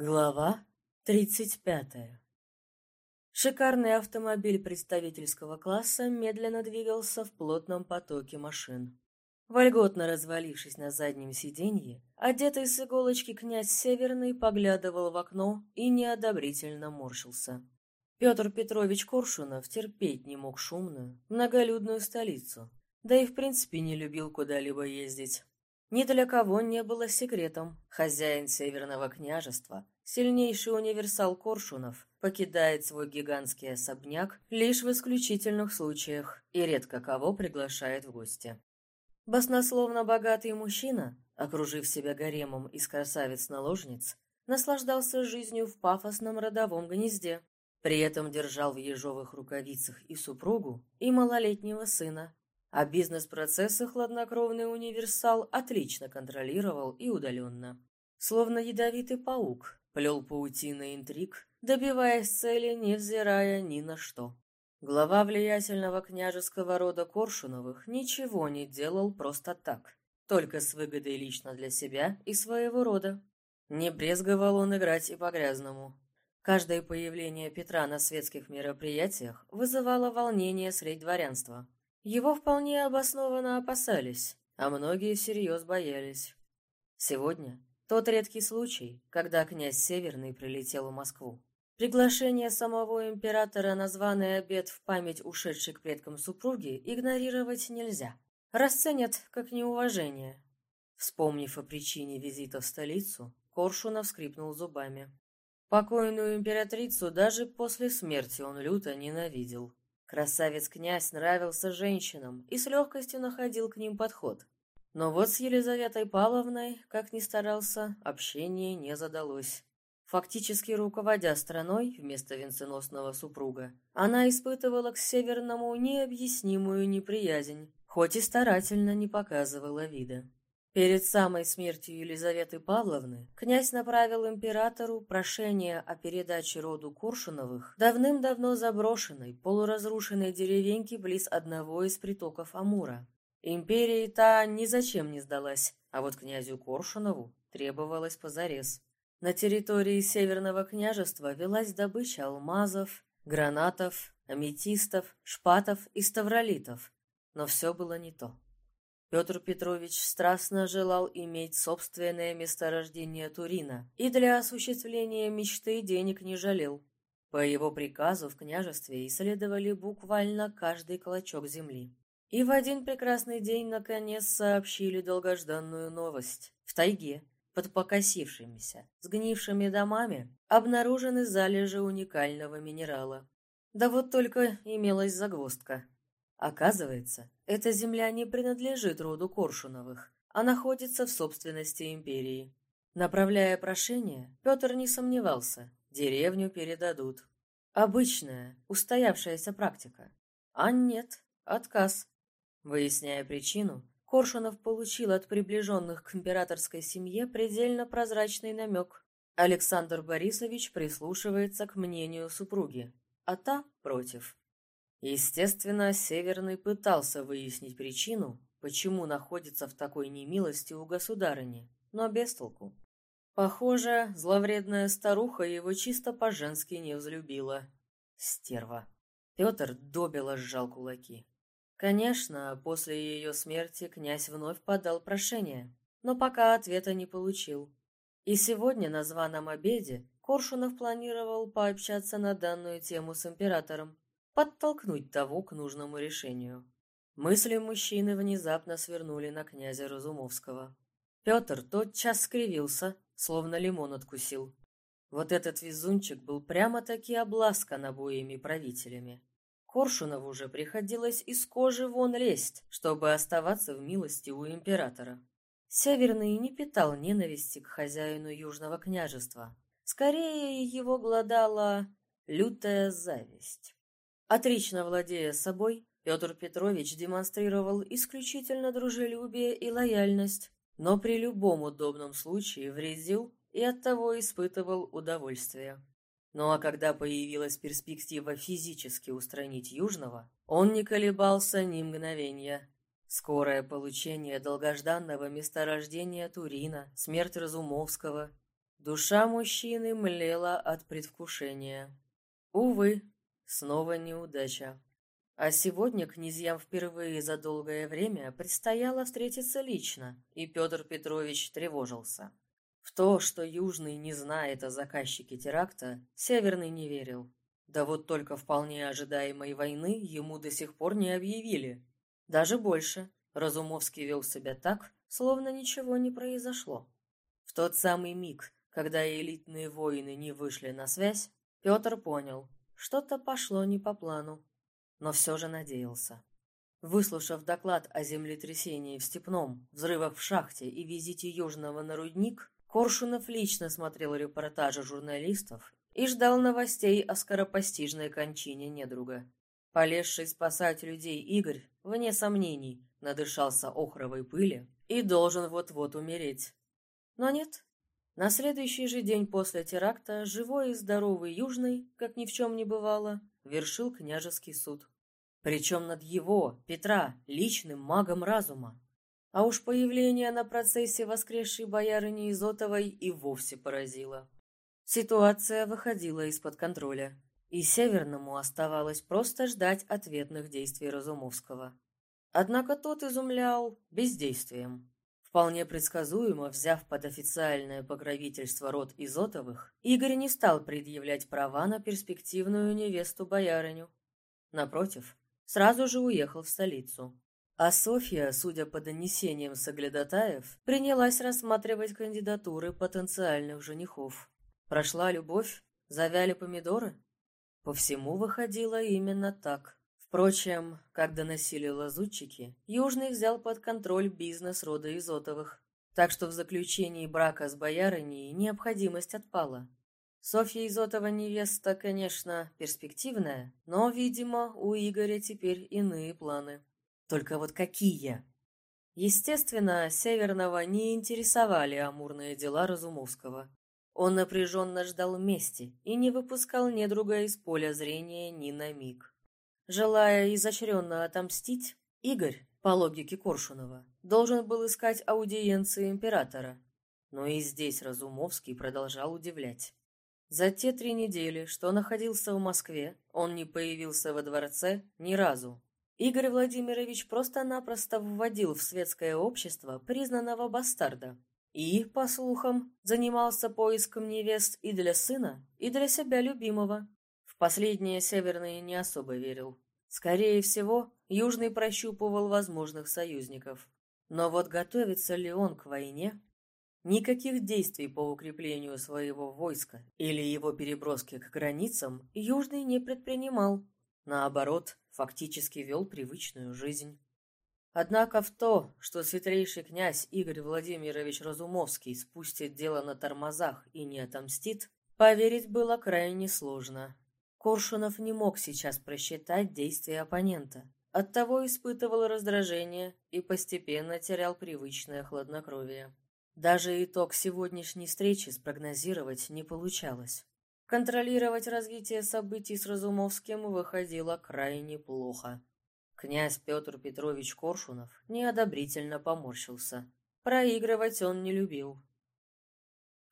Глава 35. Шикарный автомобиль представительского класса медленно двигался в плотном потоке машин. Вольготно развалившись на заднем сиденье, одетый с иголочки князь Северный поглядывал в окно и неодобрительно морщился. Петр Петрович Коршунов терпеть не мог шумную, многолюдную столицу, да и в принципе не любил куда-либо ездить. Ни для кого не было секретом. Хозяин Северного княжества, сильнейший универсал Коршунов, покидает свой гигантский особняк лишь в исключительных случаях и редко кого приглашает в гости. Баснословно богатый мужчина, окружив себя гаремом из красавиц-наложниц, наслаждался жизнью в пафосном родовом гнезде, при этом держал в ежовых рукавицах и супругу, и малолетнего сына, а бизнес-процессы хладнокровный универсал отлично контролировал и удаленно. Словно ядовитый паук, плел паутины интриг, добиваясь цели, невзирая ни на что. Глава влиятельного княжеского рода Коршуновых ничего не делал просто так, только с выгодой лично для себя и своего рода. Не брезговал он играть и по-грязному. Каждое появление Петра на светских мероприятиях вызывало волнение средь дворянства. Его вполне обоснованно опасались, а многие всерьез боялись. Сегодня тот редкий случай, когда князь Северный прилетел в Москву. Приглашение самого императора на званый обед в память ушедшей к предкам супруги игнорировать нельзя. Расценят как неуважение. Вспомнив о причине визита в столицу, Коршунов скрипнул зубами. Покойную императрицу даже после смерти он люто ненавидел. Красавец-князь нравился женщинам и с легкостью находил к ним подход. Но вот с Елизаветой Павловной, как ни старался, общение не задалось. Фактически руководя страной вместо венценосного супруга, она испытывала к Северному необъяснимую неприязнь, хоть и старательно не показывала вида. Перед самой смертью Елизаветы Павловны князь направил императору прошение о передаче роду Коршуновых давным-давно заброшенной, полуразрушенной деревеньки близ одного из притоков Амура. Империи та ни зачем не сдалась, а вот князю Коршунову требовалось позарез. На территории Северного княжества велась добыча алмазов, гранатов, аметистов, шпатов и ставролитов, но все было не то. Петр Петрович страстно желал иметь собственное месторождение Турина и для осуществления мечты денег не жалел. По его приказу в княжестве исследовали буквально каждый клочок земли. И в один прекрасный день наконец сообщили долгожданную новость. В тайге, под покосившимися, сгнившими домами, обнаружены залежи уникального минерала. Да вот только имелась загвоздка – Оказывается, эта земля не принадлежит роду Коршуновых, а находится в собственности империи. Направляя прошение, Петр не сомневался, деревню передадут. Обычная, устоявшаяся практика. А нет, отказ. Выясняя причину, Коршунов получил от приближенных к императорской семье предельно прозрачный намек. Александр Борисович прислушивается к мнению супруги, а та против. Естественно, Северный пытался выяснить причину, почему находится в такой немилости у государыни, но без толку. Похоже, зловредная старуха его чисто по-женски не взлюбила. Стерва. Петр добело сжал кулаки. Конечно, после ее смерти князь вновь подал прошение, но пока ответа не получил. И сегодня на званом обеде Коршунов планировал пообщаться на данную тему с императором подтолкнуть того к нужному решению. Мысли мужчины внезапно свернули на князя Разумовского. Петр тотчас скривился, словно лимон откусил. Вот этот везунчик был прямо-таки обласкан обоими правителями. Коршунову уже приходилось из кожи вон лезть, чтобы оставаться в милости у императора. Северный не питал ненависти к хозяину Южного княжества. Скорее его глодала лютая зависть. Отлично владея собой, Петр Петрович демонстрировал исключительно дружелюбие и лояльность, но при любом удобном случае вредил и оттого испытывал удовольствие. Ну а когда появилась перспектива физически устранить Южного, он не колебался ни мгновения. Скорое получение долгожданного месторождения Турина, смерть Разумовского Душа мужчины млела от предвкушения. Увы, снова неудача. А сегодня князьям впервые за долгое время предстояло встретиться лично, и Петр Петрович тревожился. В то, что Южный не знает о заказчике теракта, Северный не верил. Да вот только вполне ожидаемой войны ему до сих пор не объявили. Даже больше, Разумовский вел себя так, словно ничего не произошло. В тот самый миг, когда элитные воины не вышли на связь, Петр понял, что-то пошло не по плану, но все же надеялся. Выслушав доклад о землетрясении в Степном, взрывах в шахте и визите Южного на рудник, Коршунов лично смотрел репортажи журналистов и ждал новостей о скоропостижной кончине недруга. Полезший спасать людей Игорь, вне сомнений, надышался охровой пыли и должен вот-вот умереть. Но нет. На следующий же день после теракта живой и здоровый Южный, как ни в чем не бывало, вершил княжеский суд. Причем над его, Петра, личным магом разума. А уж появление на процессе воскресшей боярыни Изотовой и вовсе поразило. Ситуация выходила из-под контроля, и Северному оставалось просто ждать ответных действий Разумовского. Однако тот изумлял бездействием. Вполне предсказуемо, взяв под официальное покровительство род Изотовых, Игорь не стал предъявлять права на перспективную невесту-боярыню. Напротив, сразу же уехал в столицу. А Софья, судя по донесениям соглядатаев, принялась рассматривать кандидатуры потенциальных женихов. Прошла любовь? Завяли помидоры? По всему выходило именно так. Впрочем, как доносили лазутчики, Южный взял под контроль бизнес рода Изотовых, так что в заключении брака с боярыней необходимость отпала. Софья Изотова невеста, конечно, перспективная, но, видимо, у Игоря теперь иные планы. Только вот какие? Естественно, Северного не интересовали амурные дела Разумовского. Он напряженно ждал мести и не выпускал недруга из поля зрения ни на миг. Желая изощренно отомстить, Игорь, по логике Коршунова, должен был искать аудиенции императора. Но и здесь Разумовский продолжал удивлять. За те три недели, что находился в Москве, он не появился во дворце ни разу. Игорь Владимирович просто-напросто вводил в светское общество признанного бастарда. И, по слухам, занимался поиском невест и для сына, и для себя любимого. Последнее Северный не особо верил. Скорее всего, Южный прощупывал возможных союзников. Но вот готовится ли он к войне? Никаких действий по укреплению своего войска или его переброски к границам Южный не предпринимал. Наоборот, фактически вел привычную жизнь. Однако в то, что светлейший князь Игорь Владимирович Разумовский спустит дело на тормозах и не отомстит, поверить было крайне сложно. Коршунов не мог сейчас просчитать действия оппонента, оттого испытывал раздражение и постепенно терял привычное хладнокровие. Даже итог сегодняшней встречи спрогнозировать не получалось. Контролировать развитие событий с Разумовским выходило крайне плохо. Князь Петр Петрович Коршунов неодобрительно поморщился. Проигрывать он не любил.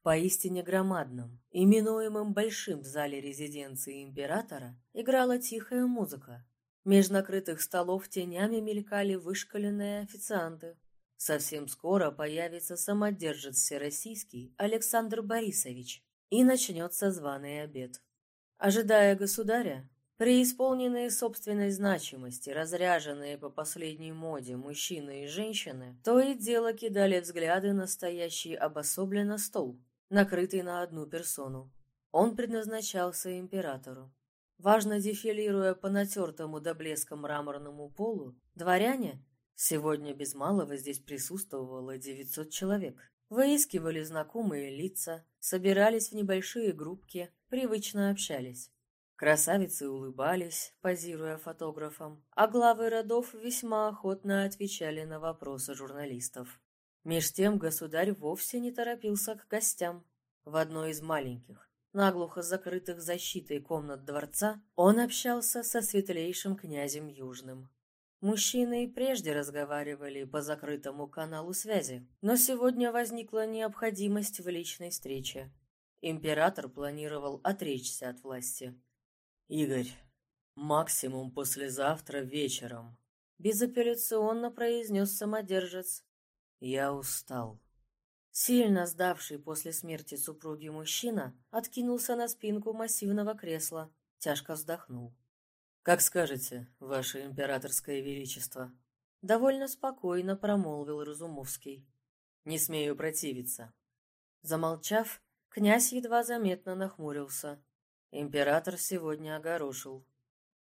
Поистине громадном, именуемым Большим в зале резиденции императора, играла тихая музыка. Меж накрытых столов тенями мелькали вышкаленные официанты. Совсем скоро появится самодержец всероссийский Александр Борисович, и начнется званый обед. Ожидая государя, преисполненные собственной значимости, разряженные по последней моде мужчины и женщины, то и дело кидали взгляды на стоящий обособленно стол, накрытый на одну персону. Он предназначался императору. Важно дефилируя по натертому до блеска мраморному полу, дворяне, сегодня без малого здесь присутствовало 900 человек, Выискивали знакомые лица, собирались в небольшие группки, привычно общались. Красавицы улыбались, позируя фотографам, а главы родов весьма охотно отвечали на вопросы журналистов. Меж тем государь вовсе не торопился к гостям. В одной из маленьких, наглухо закрытых защитой комнат дворца, он общался со светлейшим князем Южным. Мужчины и прежде разговаривали по закрытому каналу связи, но сегодня возникла необходимость в личной встрече. Император планировал отречься от власти. «Игорь, максимум послезавтра вечером», — безапелляционно произнес самодержец. «Я устал». Сильно сдавший после смерти супруги мужчина откинулся на спинку массивного кресла, тяжко вздохнул. «Как скажете, ваше императорское величество», — довольно спокойно промолвил Разумовский. «Не смею противиться». Замолчав, князь едва заметно нахмурился. Император сегодня огорошил.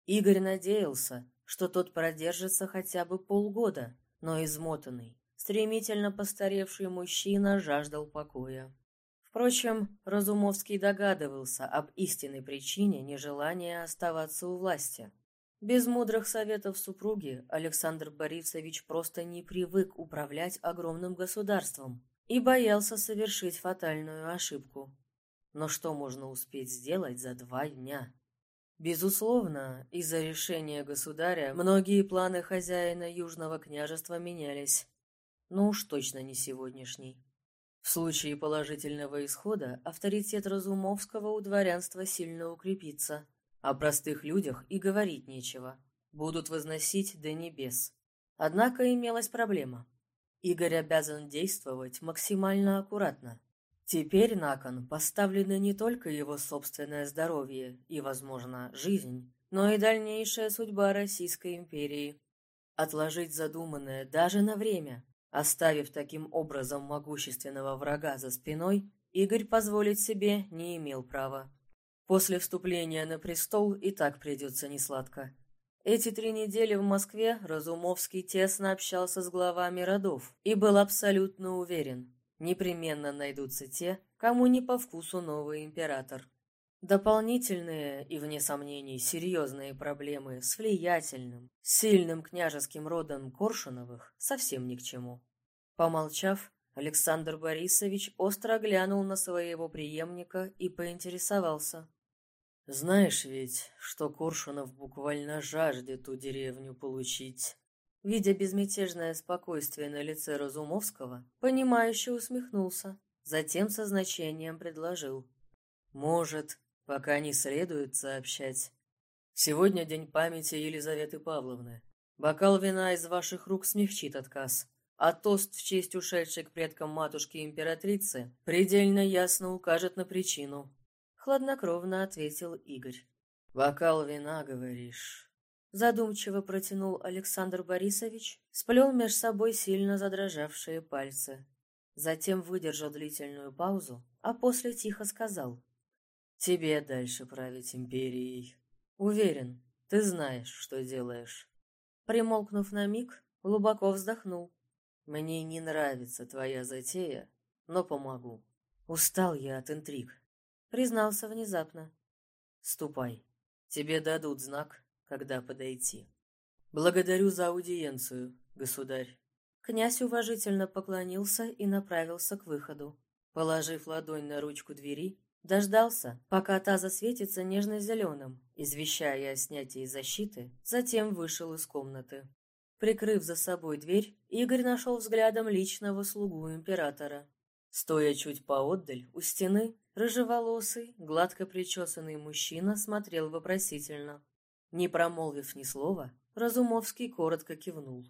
Игорь надеялся, что тот продержится хотя бы полгода, но измотанный, Стремительно постаревший мужчина жаждал покоя. Впрочем, Разумовский догадывался об истинной причине нежелания оставаться у власти. Без мудрых советов супруги Александр Борисович просто не привык управлять огромным государством и боялся совершить фатальную ошибку. Но что можно успеть сделать за два дня? Безусловно, из-за решения государя многие планы хозяина Южного княжества менялись но уж точно не сегодняшний. В случае положительного исхода авторитет Разумовского у дворянства сильно укрепится. О простых людях и говорить нечего. Будут возносить до небес. Однако имелась проблема. Игорь обязан действовать максимально аккуратно. Теперь на кон поставлено не только его собственное здоровье и, возможно, жизнь, но и дальнейшая судьба Российской империи. Отложить задуманное даже на время Оставив таким образом могущественного врага за спиной, Игорь позволить себе не имел права. После вступления на престол и так придется несладко. Эти три недели в Москве Разумовский тесно общался с главами родов и был абсолютно уверен, непременно найдутся те, кому не по вкусу новый император. Дополнительные и, вне сомнений, серьезные проблемы с влиятельным, сильным княжеским родом Коршуновых совсем ни к чему. Помолчав, Александр Борисович остро глянул на своего преемника и поинтересовался. «Знаешь ведь, что Коршунов буквально жаждет ту деревню получить?» Видя безмятежное спокойствие на лице Разумовского, понимающе усмехнулся, затем со значением предложил. «Может, пока не следует сообщать. Сегодня день памяти Елизаветы Павловны. Бокал вина из ваших рук смягчит отказ, а тост в честь ушедшей к предкам матушки императрицы предельно ясно укажет на причину. Хладнокровно ответил Игорь. «Бокал вина, говоришь?» Задумчиво протянул Александр Борисович, сплел меж собой сильно задрожавшие пальцы. Затем выдержал длительную паузу, а после тихо сказал. Тебе дальше править империей. Уверен, ты знаешь, что делаешь. Примолкнув на миг, глубоко вздохнул. Мне не нравится твоя затея, но помогу. Устал я от интриг. Признался внезапно. Ступай. Тебе дадут знак, когда подойти. Благодарю за аудиенцию, государь. Князь уважительно поклонился и направился к выходу. Положив ладонь на ручку двери, Дождался, пока та засветится нежно-зеленым, извещая о снятии защиты, затем вышел из комнаты. Прикрыв за собой дверь, Игорь нашел взглядом личного слугу императора. Стоя чуть поотдаль, у стены, рыжеволосый, гладко причесанный мужчина смотрел вопросительно. Не промолвив ни слова, Разумовский коротко кивнул.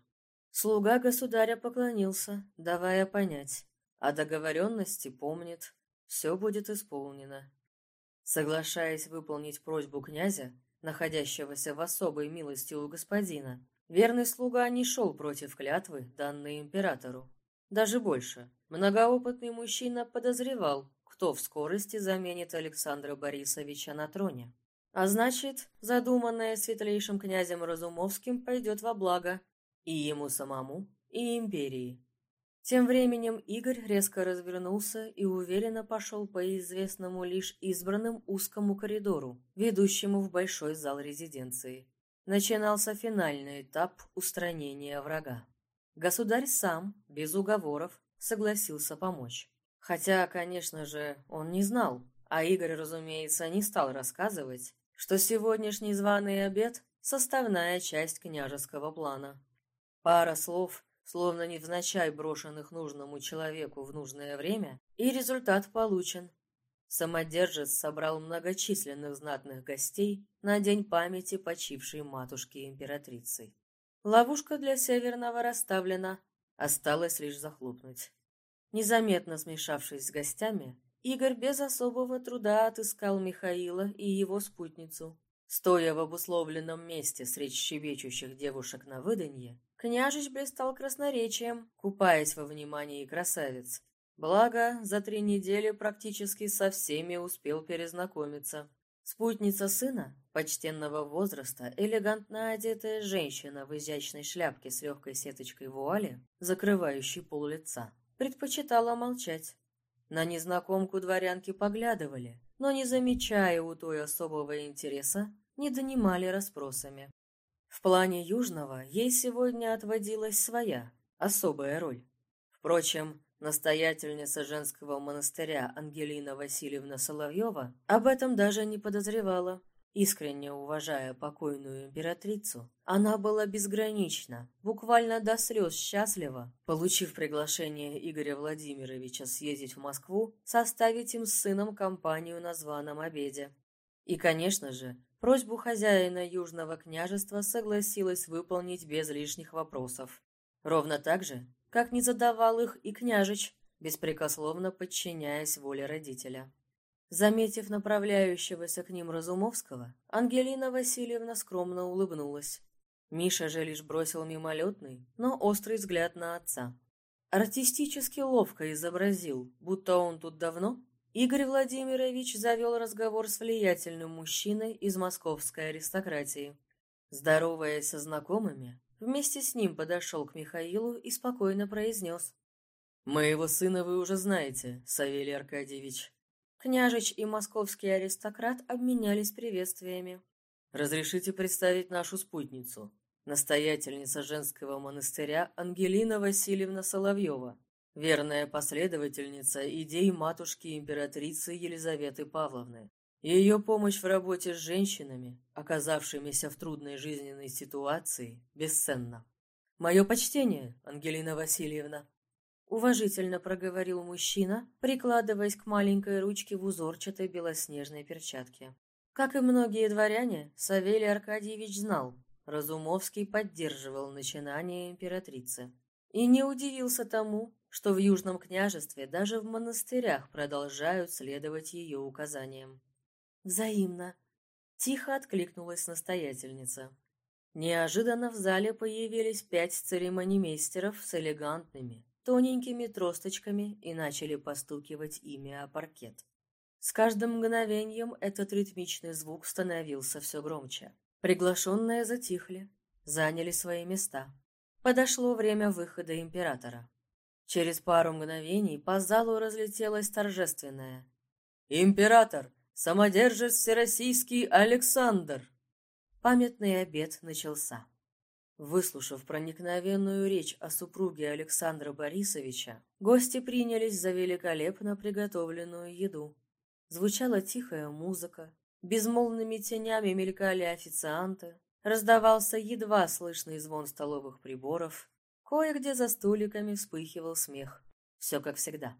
Слуга государя поклонился, давая понять. О договоренности помнит, все будет исполнено. Соглашаясь выполнить просьбу князя, находящегося в особой милости у господина, верный слуга не шел против клятвы, данной императору. Даже больше, многоопытный мужчина подозревал, кто в скорости заменит Александра Борисовича на троне. А значит, задуманное светлейшим князем Разумовским пойдет во благо и ему самому, и империи. Тем временем Игорь резко развернулся и уверенно пошел по известному лишь избранным узкому коридору, ведущему в большой зал резиденции. Начинался финальный этап устранения врага. Государь сам, без уговоров, согласился помочь. Хотя, конечно же, он не знал, а Игорь, разумеется, не стал рассказывать, что сегодняшний званый обед – составная часть княжеского плана. Пара слов – словно невзначай брошенных нужному человеку в нужное время, и результат получен. Самодержец собрал многочисленных знатных гостей на день памяти почившей матушки-императрицы. Ловушка для Северного расставлена, осталось лишь захлопнуть. Незаметно смешавшись с гостями, Игорь без особого труда отыскал Михаила и его спутницу. Стоя в обусловленном месте среди щебечущих девушек на выданье, княжич блистал красноречием, купаясь во внимании красавиц. Благо, за три недели практически со всеми успел перезнакомиться. Спутница сына, почтенного возраста, элегантно одетая женщина в изящной шляпке с легкой сеточкой вуали, закрывающей пол лица, предпочитала молчать. На незнакомку дворянки поглядывали, но, не замечая у той особого интереса, не донимали расспросами. В плане Южного ей сегодня отводилась своя, особая роль. Впрочем, настоятельница женского монастыря Ангелина Васильевна Соловьева об этом даже не подозревала. Искренне уважая покойную императрицу, она была безгранична, буквально до слез счастлива, получив приглашение Игоря Владимировича съездить в Москву, составить им с сыном компанию на званом обеде. И, конечно же, Просьбу хозяина Южного княжества согласилась выполнить без лишних вопросов. Ровно так же, как не задавал их и княжич, беспрекословно подчиняясь воле родителя. Заметив направляющегося к ним Разумовского, Ангелина Васильевна скромно улыбнулась. Миша же лишь бросил мимолетный, но острый взгляд на отца. Артистически ловко изобразил, будто он тут давно Игорь Владимирович завел разговор с влиятельным мужчиной из московской аристократии. Здороваясь со знакомыми, вместе с ним подошел к Михаилу и спокойно произнес. «Моего сына вы уже знаете, Савелий Аркадьевич». Княжич и московский аристократ обменялись приветствиями. «Разрешите представить нашу спутницу, настоятельница женского монастыря Ангелина Васильевна Соловьева, верная последовательница идей матушки императрицы Елизаветы Павловны. Ее помощь в работе с женщинами, оказавшимися в трудной жизненной ситуации, бесценна. «Мое почтение, Ангелина Васильевна», — уважительно проговорил мужчина, прикладываясь к маленькой ручке в узорчатой белоснежной перчатке. Как и многие дворяне, Савелий Аркадьевич знал, Разумовский поддерживал начинание императрицы. И не удивился тому, что в Южном княжестве даже в монастырях продолжают следовать ее указаниям. «Взаимно!» — тихо откликнулась настоятельница. Неожиданно в зале появились пять церемонимейстеров с элегантными, тоненькими тросточками и начали постукивать ими о паркет. С каждым мгновением этот ритмичный звук становился все громче. Приглашенные затихли, заняли свои места. Подошло время выхода императора. Через пару мгновений по залу разлетелось торжественное. «Император! Самодержец Всероссийский Александр!» Памятный обед начался. Выслушав проникновенную речь о супруге Александра Борисовича, гости принялись за великолепно приготовленную еду. Звучала тихая музыка, безмолвными тенями мелькали официанты, раздавался едва слышный звон столовых приборов, Кое-где за столиками вспыхивал смех. Все как всегда.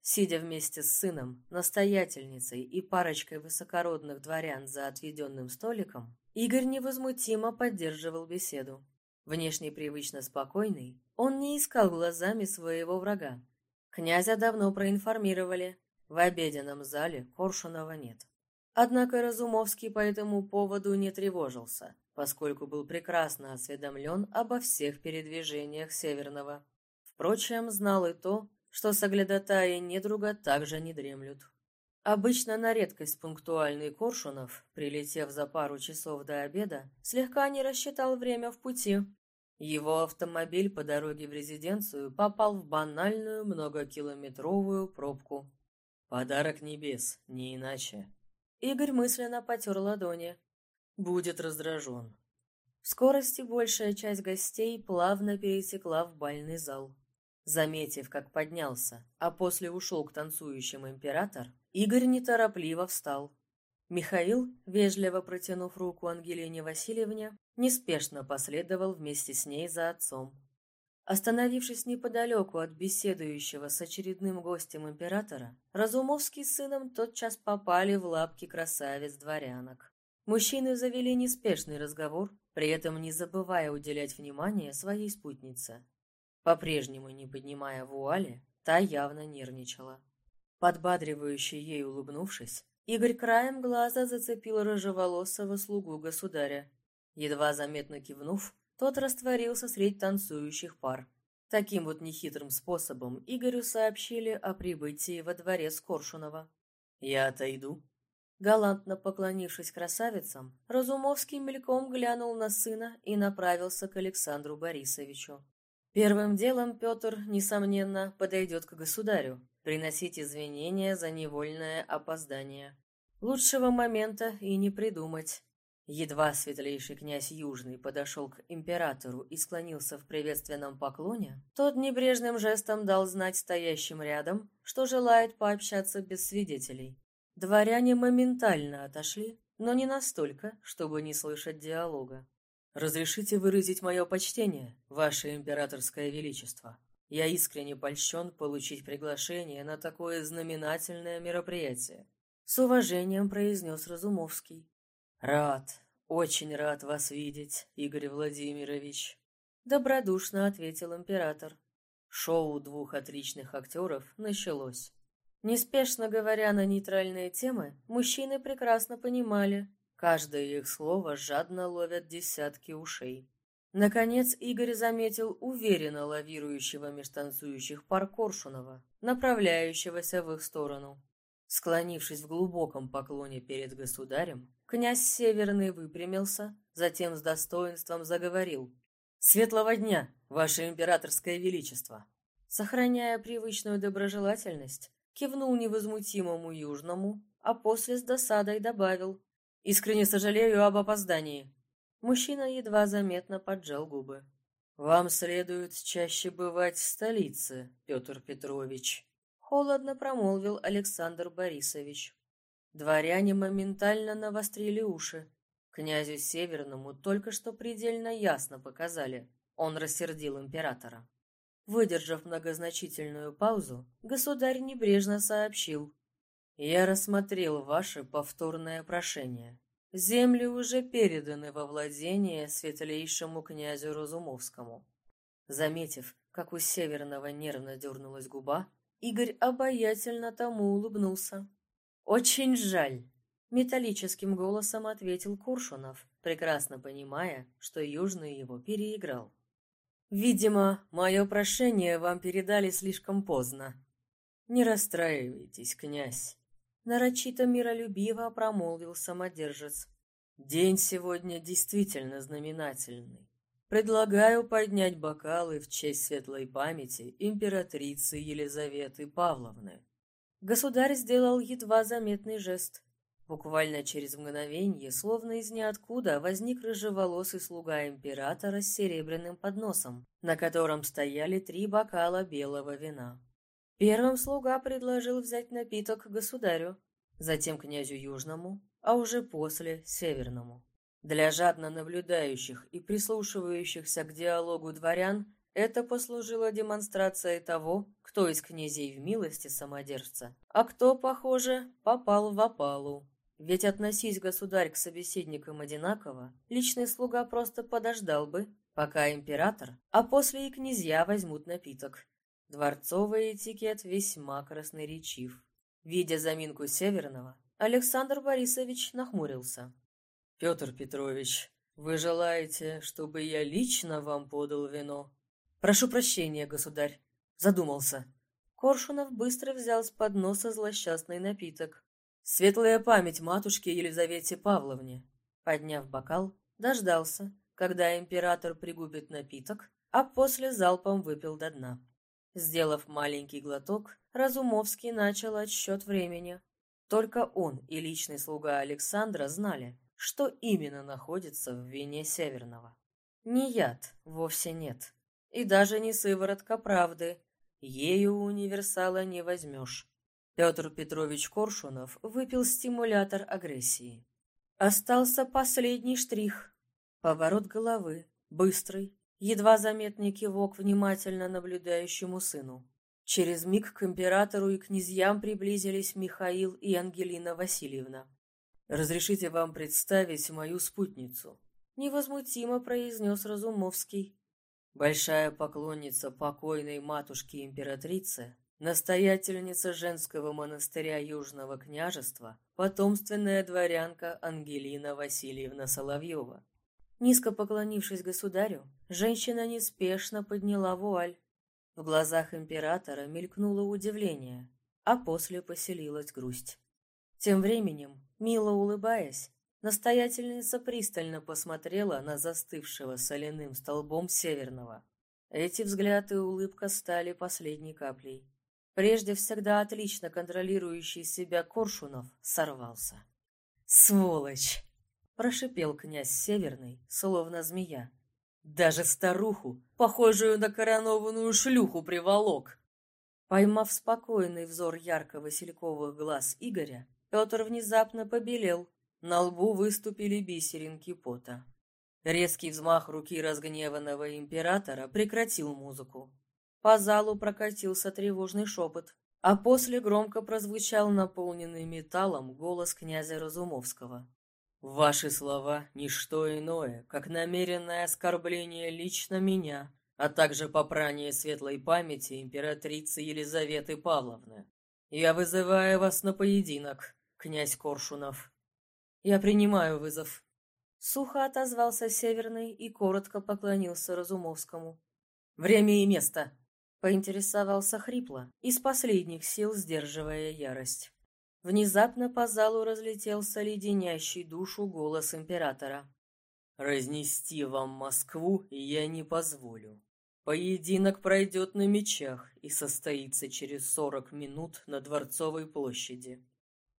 Сидя вместе с сыном, настоятельницей и парочкой высокородных дворян за отведенным столиком, Игорь невозмутимо поддерживал беседу. Внешне привычно спокойный, он не искал глазами своего врага. Князя давно проинформировали, в обеденном зале Коршунова нет. Однако Разумовский по этому поводу не тревожился поскольку был прекрасно осведомлен обо всех передвижениях Северного. Впрочем, знал и то, что соглядатаи недруга также не дремлют. Обычно на редкость пунктуальный Коршунов, прилетев за пару часов до обеда, слегка не рассчитал время в пути. Его автомобиль по дороге в резиденцию попал в банальную многокилометровую пробку. Подарок небес, не иначе. Игорь мысленно потер ладони будет раздражен. В скорости большая часть гостей плавно перетекла в бальный зал. Заметив, как поднялся, а после ушел к танцующим император, Игорь неторопливо встал. Михаил, вежливо протянув руку Ангелине Васильевне, неспешно последовал вместе с ней за отцом. Остановившись неподалеку от беседующего с очередным гостем императора, Разумовский с сыном тотчас попали в лапки красавиц-дворянок. Мужчины завели неспешный разговор, при этом не забывая уделять внимание своей спутнице. По-прежнему не поднимая вуали, та явно нервничала. Подбадривающе ей улыбнувшись, Игорь краем глаза зацепил рыжеволосого слугу государя. Едва заметно кивнув, тот растворился среди танцующих пар. Таким вот нехитрым способом Игорю сообщили о прибытии во дворец Коршунова. «Я отойду». Галантно поклонившись красавицам, Разумовский мельком глянул на сына и направился к Александру Борисовичу. Первым делом Петр, несомненно, подойдет к государю, приносить извинения за невольное опоздание. Лучшего момента и не придумать. Едва светлейший князь Южный подошел к императору и склонился в приветственном поклоне, тот небрежным жестом дал знать стоящим рядом, что желает пообщаться без свидетелей. Дворяне моментально отошли, но не настолько, чтобы не слышать диалога. «Разрешите выразить мое почтение, ваше императорское величество. Я искренне польщен получить приглашение на такое знаменательное мероприятие», — с уважением произнес Разумовский. «Рад, очень рад вас видеть, Игорь Владимирович», — добродушно ответил император. Шоу двух отличных актеров началось. Неспешно говоря на нейтральные темы, мужчины прекрасно понимали, каждое их слово жадно ловят десятки ушей. Наконец Игорь заметил уверенно лавирующего меж танцующих пар Коршунова, направляющегося в их сторону. Склонившись в глубоком поклоне перед государем, князь Северный выпрямился, затем с достоинством заговорил. «Светлого дня, ваше императорское величество!» Сохраняя привычную доброжелательность, кивнул невозмутимому южному, а после с досадой добавил. «Искренне сожалею об опоздании». Мужчина едва заметно поджал губы. «Вам следует чаще бывать в столице, Петр Петрович», холодно промолвил Александр Борисович. Дворяне моментально навострили уши. Князю Северному только что предельно ясно показали, он рассердил императора. Выдержав многозначительную паузу, государь небрежно сообщил. «Я рассмотрел ваше повторное прошение. Земли уже переданы во владение светлейшему князю Разумовскому». Заметив, как у Северного нервно дернулась губа, Игорь обаятельно тому улыбнулся. «Очень жаль», — металлическим голосом ответил Куршунов, прекрасно понимая, что Южный его переиграл. «Видимо, мое прошение вам передали слишком поздно». «Не расстраивайтесь, князь», — нарочито миролюбиво промолвил самодержец. «День сегодня действительно знаменательный. Предлагаю поднять бокалы в честь светлой памяти императрицы Елизаветы Павловны. Государь сделал едва заметный жест. Буквально через мгновение, словно из ниоткуда, возник рыжеволосый слуга императора с серебряным подносом, на котором стояли три бокала белого вина. Первым слуга предложил взять напиток государю, затем князю Южному, а уже после Северному. Для жадно наблюдающих и прислушивающихся к диалогу дворян это послужило демонстрацией того, кто из князей в милости самодержца, а кто, похоже, попал в опалу. Ведь относись государь к собеседникам одинаково, личный слуга просто подождал бы, пока император, а после и князья возьмут напиток. Дворцовый этикет весьма красноречив. Видя заминку Северного, Александр Борисович нахмурился. Петр Петрович, вы желаете, чтобы я лично вам подал вино? Прошу прощения, государь. Задумался. Коршунов быстро взял с подноса злосчастный напиток. Светлая память матушке Елизавете Павловне. Подняв бокал, дождался, когда император пригубит напиток, а после залпом выпил до дна. Сделав маленький глоток, Разумовский начал отсчет времени. Только он и личный слуга Александра знали, что именно находится в вине Северного. Не яд, вовсе нет. И даже не сыворотка правды. Ею универсала не возьмешь. Петр Петрович Коршунов выпил стимулятор агрессии. Остался последний штрих. Поворот головы, быстрый, Едва заметный кивок внимательно наблюдающему сыну. Через миг к императору и князьям приблизились Михаил и Ангелина Васильевна. «Разрешите вам представить мою спутницу», — невозмутимо произнес Разумовский. «Большая поклонница покойной матушки-императрицы, настоятельница женского монастыря Южного княжества, потомственная дворянка Ангелина Васильевна Соловьева». Низко поклонившись государю, женщина неспешно подняла вуаль. В глазах императора мелькнуло удивление, а после поселилась грусть. Тем временем, мило улыбаясь, настоятельница пристально посмотрела на застывшего соляным столбом Северного. Эти взгляды и улыбка стали последней каплей. Прежде всегда отлично контролирующий себя Коршунов сорвался. «Сволочь!» — прошипел князь Северный, словно змея. «Даже старуху, похожую на коронованную шлюху, приволок!» Поймав спокойный взор ярко-васильковых глаз Игоря, Петр внезапно побелел, на лбу выступили бисеринки пота. Резкий взмах руки разгневанного императора прекратил музыку. По залу прокатился тревожный шепот, а после громко прозвучал наполненный металлом голос князя Разумовского. «Ваши слова — ничто иное, как намеренное оскорбление лично меня, а также попрание светлой памяти императрицы Елизаветы Павловны. Я вызываю вас на поединок, князь Коршунов. Я принимаю вызов. Сухо отозвался Северный и коротко поклонился Разумовскому. Время и место. Поинтересовался хрипло, из последних сил сдерживая ярость. Внезапно по залу разлетелся леденящий душу голос императора. «Разнести вам Москву я не позволю. Поединок пройдет на мечах и состоится через сорок минут на Дворцовой площади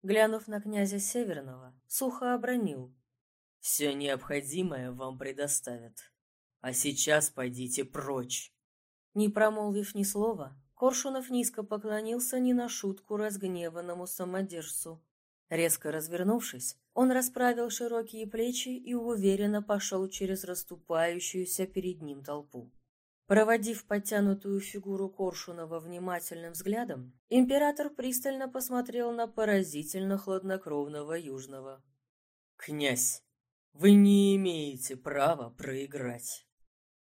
глянув на князя Северного, сухо обронил. «Все необходимое вам предоставят. А сейчас пойдите прочь». Не промолвив ни слова, Коршунов низко поклонился не на шутку разгневанному самодержцу. Резко развернувшись, он расправил широкие плечи и уверенно пошел через расступающуюся перед ним толпу. Проводив подтянутую фигуру Коршунова внимательным взглядом, император пристально посмотрел на поразительно хладнокровного Южного. «Князь, вы не имеете права проиграть!»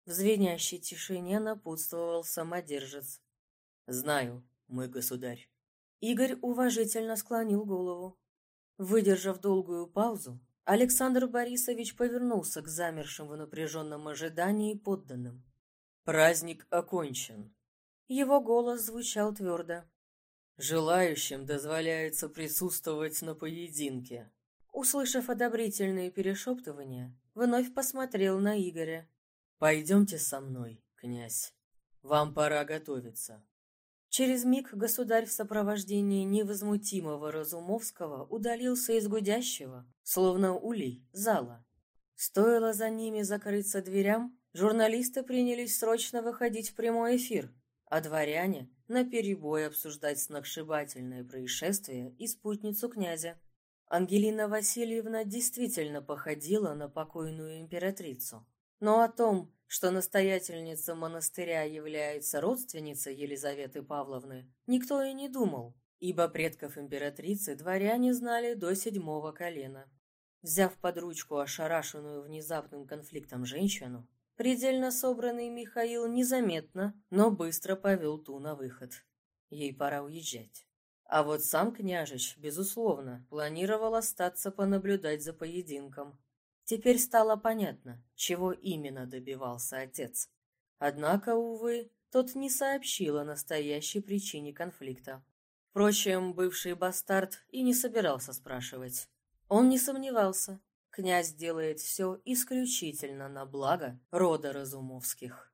В звенящей тишине напутствовал самодержец. «Знаю, мой государь». Игорь уважительно склонил голову. Выдержав долгую паузу, Александр Борисович повернулся к замершим в напряженном ожидании подданным. Праздник окончен. Его голос звучал твердо. Желающим дозволяется присутствовать на поединке. Услышав одобрительные перешептывания, вновь посмотрел на Игоря. «Пойдемте со мной, князь. Вам пора готовиться». Через миг государь в сопровождении невозмутимого Разумовского удалился из гудящего, словно улей, зала. Стоило за ними закрыться дверям, Журналисты принялись срочно выходить в прямой эфир, а дворяне — наперебой обсуждать сногсшибательное происшествие и спутницу князя. Ангелина Васильевна действительно походила на покойную императрицу. Но о том, что настоятельница монастыря является родственницей Елизаветы Павловны, никто и не думал, ибо предков императрицы дворяне знали до седьмого колена. Взяв под ручку ошарашенную внезапным конфликтом женщину, Предельно собранный Михаил незаметно, но быстро повел ту на выход. Ей пора уезжать. А вот сам княжич, безусловно, планировал остаться понаблюдать за поединком. Теперь стало понятно, чего именно добивался отец. Однако, увы, тот не сообщил о настоящей причине конфликта. Впрочем, бывший бастард и не собирался спрашивать. Он не сомневался, Князь делает все исключительно на благо рода Разумовских.